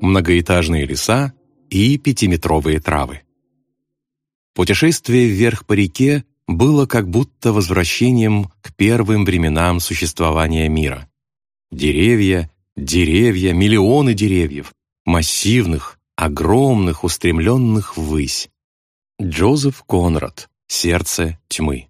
Многоэтажные леса и пятиметровые травы. Путешествие вверх по реке было как будто возвращением к первым временам существования мира. Деревья, деревья, миллионы деревьев, массивных, огромных, устремленных ввысь. Джозеф Конрад «Сердце тьмы».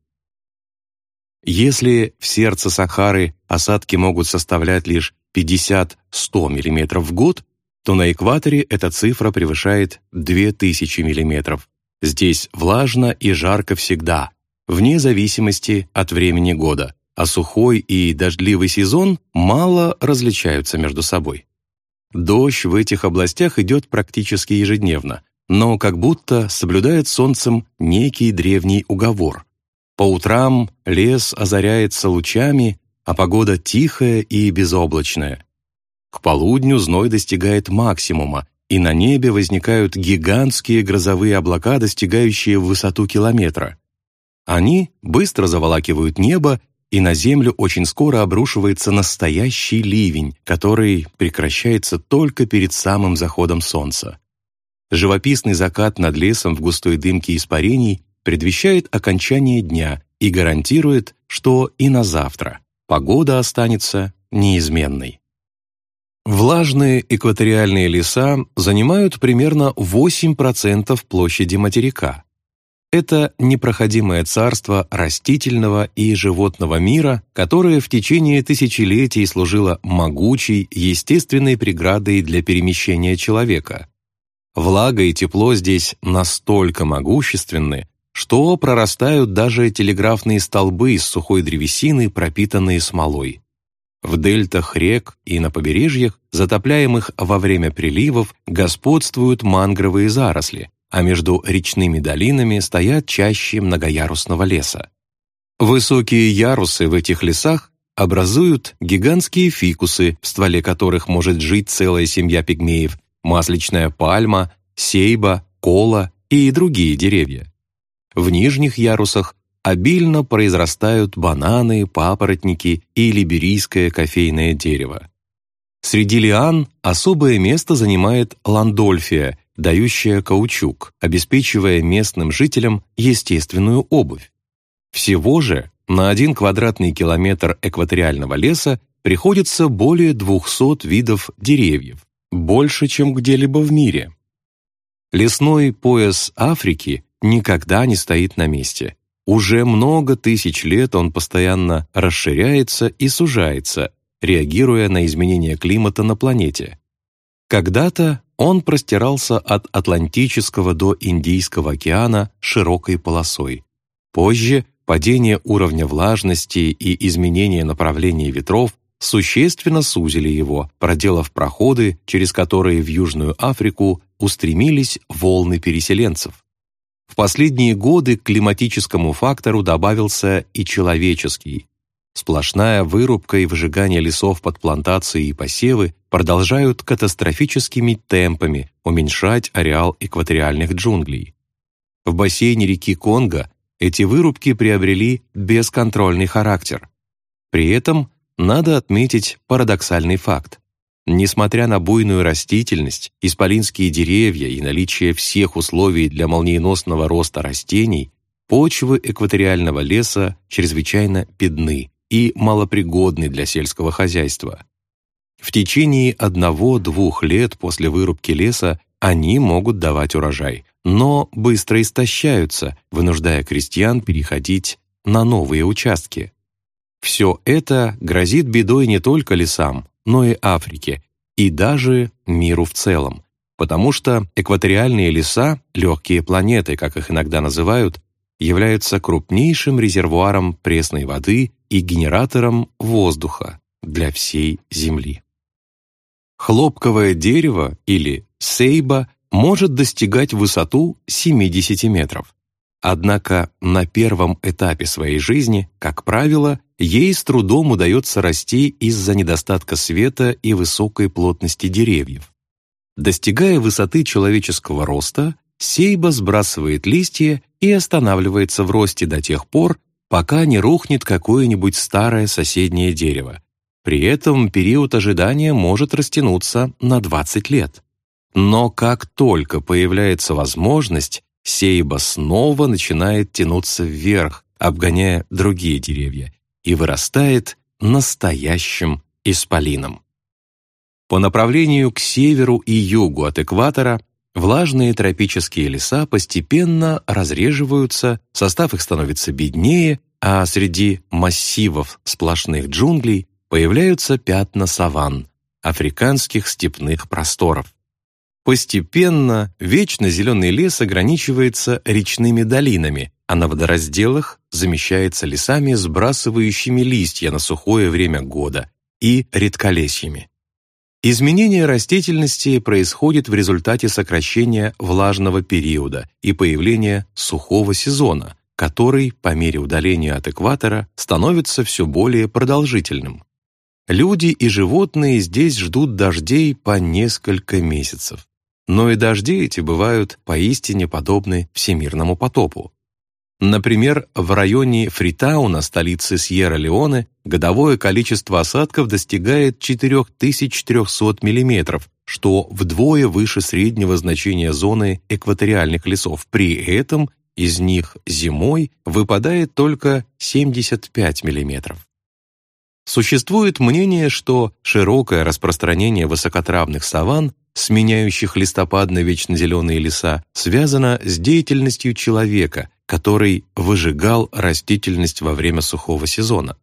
Если в сердце Сахары осадки могут составлять лишь 50-100 мм в год, то на экваторе эта цифра превышает 2000 мм. Здесь влажно и жарко всегда, вне зависимости от времени года, а сухой и дождливый сезон мало различаются между собой. Дождь в этих областях идет практически ежедневно, но как будто соблюдает солнцем некий древний уговор. По утрам лес озаряется лучами, а погода тихая и безоблачная. К полудню зной достигает максимума, и на небе возникают гигантские грозовые облака, достигающие высоту километра. Они быстро заволакивают небо, и на землю очень скоро обрушивается настоящий ливень, который прекращается только перед самым заходом солнца. Живописный закат над лесом в густой дымке испарений предвещает окончание дня и гарантирует, что и на завтра погода останется неизменной. Влажные экваториальные леса занимают примерно 8% площади материка. Это непроходимое царство растительного и животного мира, которое в течение тысячелетий служило могучей, естественной преградой для перемещения человека. Влага и тепло здесь настолько могущественны, что прорастают даже телеграфные столбы из сухой древесины, пропитанные смолой. В дельтах рек и на побережьях, затопляемых во время приливов, господствуют мангровые заросли, а между речными долинами стоят чаще многоярусного леса. Высокие ярусы в этих лесах образуют гигантские фикусы, в стволе которых может жить целая семья пигмеев, масличная пальма, сейба, кола и другие деревья. В нижних ярусах обильно произрастают бананы, папоротники и либерийское кофейное дерево. Среди лиан особое место занимает ландольфия, дающая каучук, обеспечивая местным жителям естественную обувь. Всего же на один квадратный километр экваториального леса приходится более 200 видов деревьев, больше, чем где-либо в мире. Лесной пояс Африки никогда не стоит на месте. Уже много тысяч лет он постоянно расширяется и сужается, реагируя на изменения климата на планете. Когда-то он простирался от Атлантического до Индийского океана широкой полосой. Позже падение уровня влажности и изменение направления ветров существенно сузили его, проделав проходы, через которые в Южную Африку устремились волны переселенцев. В последние годы к климатическому фактору добавился и человеческий. Сплошная вырубка и выжигание лесов под плантации и посевы продолжают катастрофическими темпами уменьшать ареал экваториальных джунглей. В бассейне реки Конго эти вырубки приобрели бесконтрольный характер. При этом надо отметить парадоксальный факт. Несмотря на буйную растительность, исполинские деревья и наличие всех условий для молниеносного роста растений, почвы экваториального леса чрезвычайно бедны и малопригодны для сельского хозяйства. В течение одного-двух лет после вырубки леса они могут давать урожай, но быстро истощаются, вынуждая крестьян переходить на новые участки. Все это грозит бедой не только лесам, но и Африке, и даже миру в целом, потому что экваториальные леса, легкие планеты, как их иногда называют, являются крупнейшим резервуаром пресной воды и генератором воздуха для всей Земли. Хлопковое дерево или сейба может достигать высоту 70 метров. Однако на первом этапе своей жизни, как правило, ей с трудом удается расти из-за недостатка света и высокой плотности деревьев. Достигая высоты человеческого роста, сейба сбрасывает листья и останавливается в росте до тех пор, пока не рухнет какое-нибудь старое соседнее дерево. При этом период ожидания может растянуться на 20 лет. Но как только появляется возможность, сейба снова начинает тянуться вверх, обгоняя другие деревья, и вырастает настоящим исполином. По направлению к северу и югу от экватора влажные тропические леса постепенно разреживаются, состав их становится беднее, а среди массивов сплошных джунглей появляются пятна саванн, африканских степных просторов. Постепенно вечно зеленый лес ограничивается речными долинами, а на водоразделах замещается лесами, сбрасывающими листья на сухое время года, и редколесьями. Изменение растительности происходит в результате сокращения влажного периода и появления сухого сезона, который, по мере удаления от экватора, становится все более продолжительным. Люди и животные здесь ждут дождей по несколько месяцев. Но и дожди эти бывают поистине подобны всемирному потопу. Например, в районе Фритауна, столицы Сьерра-Леоне, годовое количество осадков достигает 4300 мм, что вдвое выше среднего значения зоны экваториальных лесов. При этом из них зимой выпадает только 75 мм. Существует мнение, что широкое распространение высокотравных саванн, сменяющих листопадно-вечно зеленые леса, связано с деятельностью человека – который выжигал растительность во время сухого сезона.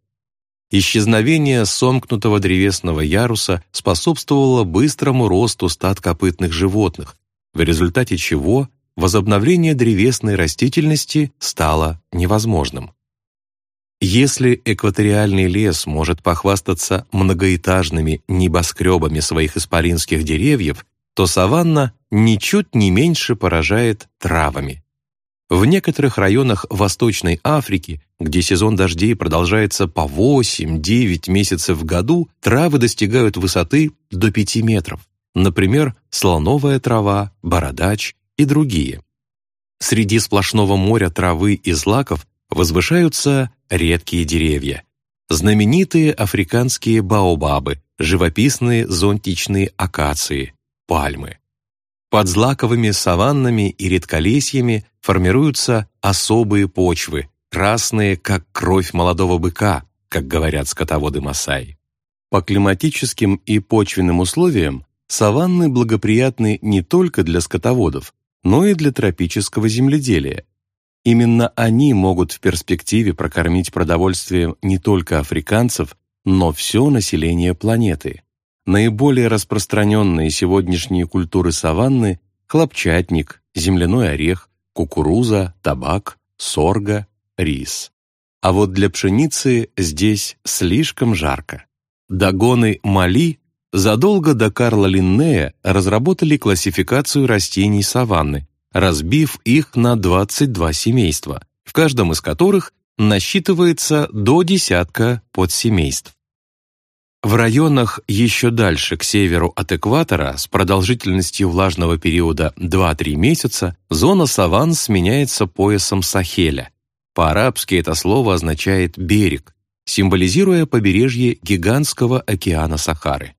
Исчезновение сомкнутого древесного яруса способствовало быстрому росту стад копытных животных, в результате чего возобновление древесной растительности стало невозможным. Если экваториальный лес может похвастаться многоэтажными небоскребами своих исполинских деревьев, то саванна ничуть не меньше поражает травами. В некоторых районах Восточной Африки, где сезон дождей продолжается по 8-9 месяцев в году, травы достигают высоты до 5 метров. Например, слоновая трава, бородач и другие. Среди сплошного моря травы и злаков возвышаются редкие деревья. Знаменитые африканские баобабы, живописные зонтичные акации, пальмы. Под злаковыми саваннами и редколесьями формируются особые почвы, красные, как кровь молодого быка, как говорят скотоводы Масаи. По климатическим и почвенным условиям саванны благоприятны не только для скотоводов, но и для тропического земледелия. Именно они могут в перспективе прокормить продовольствием не только африканцев, но все население планеты. Наиболее распространенные сегодняшние культуры саванны – хлопчатник, земляной орех, кукуруза, табак, сорга, рис. А вот для пшеницы здесь слишком жарко. Дагоны Мали задолго до Карла Линнея разработали классификацию растений саванны, разбив их на 22 семейства, в каждом из которых насчитывается до десятка подсемейств. В районах еще дальше, к северу от экватора, с продолжительностью влажного периода 2-3 месяца, зона саванн сменяется поясом Сахеля. По-арабски это слово означает «берег», символизируя побережье гигантского океана Сахары.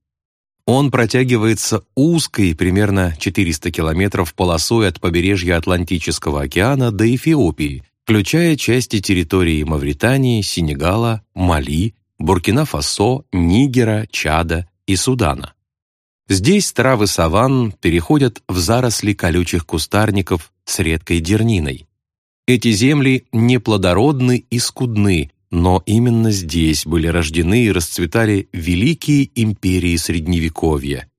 Он протягивается узкой, примерно 400 километров полосой от побережья Атлантического океана до Эфиопии, включая части территории Мавритании, Сенегала, Мали, Буркина-Фасо, Нигера, Чада и Судана. Здесь травы саванн переходят в заросли колючих кустарников с редкой дерниной. Эти земли неплодородны и скудны, но именно здесь были рождены и расцветали великие империи Средневековья.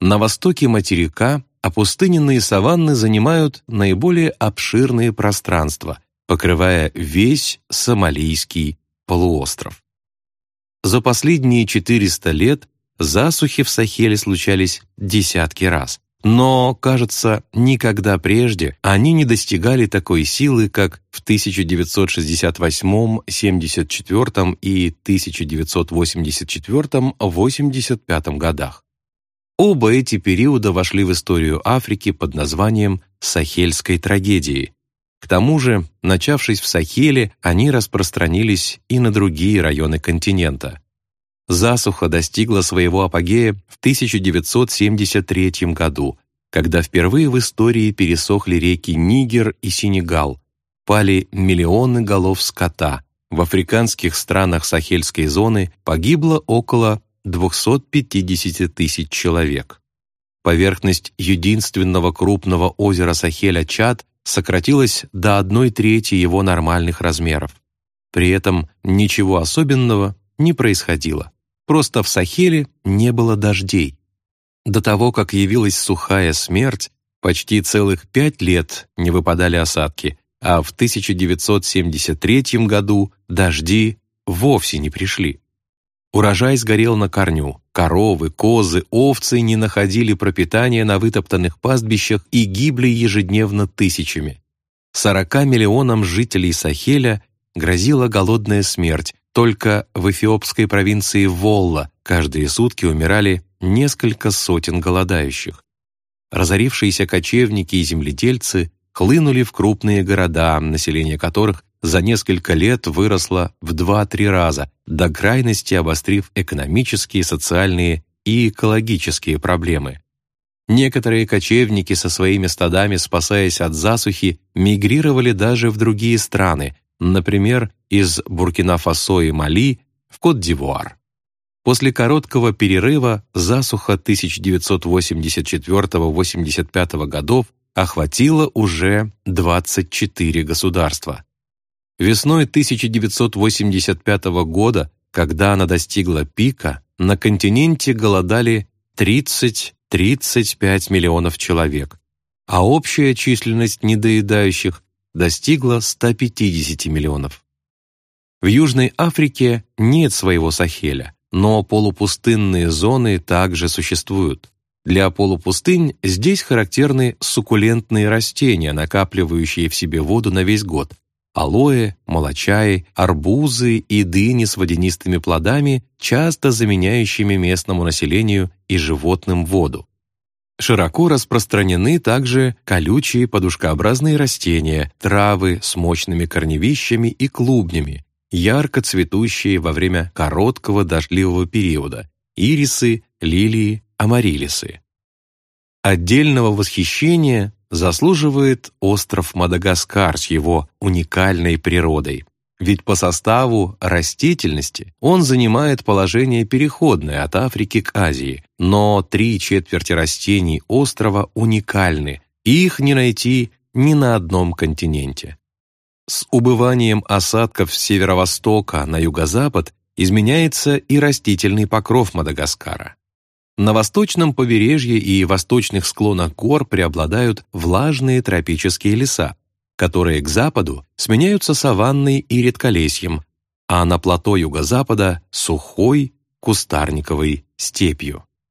На востоке материка опустыненные саванны занимают наиболее обширные пространства, покрывая весь Сомалийский полуостров. За последние 400 лет засухи в Сахеле случались десятки раз. Но, кажется, никогда прежде они не достигали такой силы, как в 1968, 74 и 1984-85 годах. Оба эти периода вошли в историю Африки под названием «Сахельской трагедии», к тому же, начавшись в Сахеле, они распространились и на другие районы континента. Засуха достигла своего апогея в 1973 году, когда впервые в истории пересохли реки Нигер и Сенегал, пали миллионы голов скота. В африканских странах Сахельской зоны погибло около 250 тысяч человек. Поверхность единственного крупного озера Сахеля Чад сократилась до одной трети его нормальных размеров. При этом ничего особенного не происходило. Просто в Сахеле не было дождей. До того, как явилась сухая смерть, почти целых пять лет не выпадали осадки, а в 1973 году дожди вовсе не пришли. Урожай сгорел на корню, коровы, козы, овцы не находили пропитания на вытоптанных пастбищах и гибли ежедневно тысячами. 40 миллионам жителей Сахеля грозила голодная смерть, только в эфиопской провинции Волла каждые сутки умирали несколько сотен голодающих. Разорившиеся кочевники и земледельцы хлынули в крупные города, население которых за несколько лет выросло в 2-3 раза, до крайности обострив экономические, социальные и экологические проблемы. Некоторые кочевники со своими стадами, спасаясь от засухи, мигрировали даже в другие страны, например, из Буркина-Фасо и Мали в Кот-д'Ивуар. После короткого перерыва засуха 1984-85 годов охватила уже 24 государства. Весной 1985 года, когда она достигла пика, на континенте голодали 30-35 миллионов человек, а общая численность недоедающих достигла 150 миллионов. В Южной Африке нет своего Сахеля, но полупустынные зоны также существуют. Для полупустынь здесь характерны суккулентные растения, накапливающие в себе воду на весь год. Алоэ, молочаи, арбузы и дыни с водянистыми плодами, часто заменяющими местному населению и животным воду. Широко распространены также колючие подушкообразные растения, травы с мощными корневищами и клубнями, ярко цветущие во время короткого дождливого периода, ирисы, лилии, амарилисы. Отдельного восхищения заслуживает остров Мадагаскар с его уникальной природой. Ведь по составу растительности он занимает положение переходное от Африки к Азии, но три четверти растений острова уникальны, их не найти ни на одном континенте. С убыванием осадков с северо-востока на юго-запад изменяется и растительный покров Мадагаскара. На восточном побережье и восточных склонах гор преобладают влажные тропические леса, которые к западу сменяются саванной и редколесьем, а на плато юго-запада — сухой кустарниковой степью.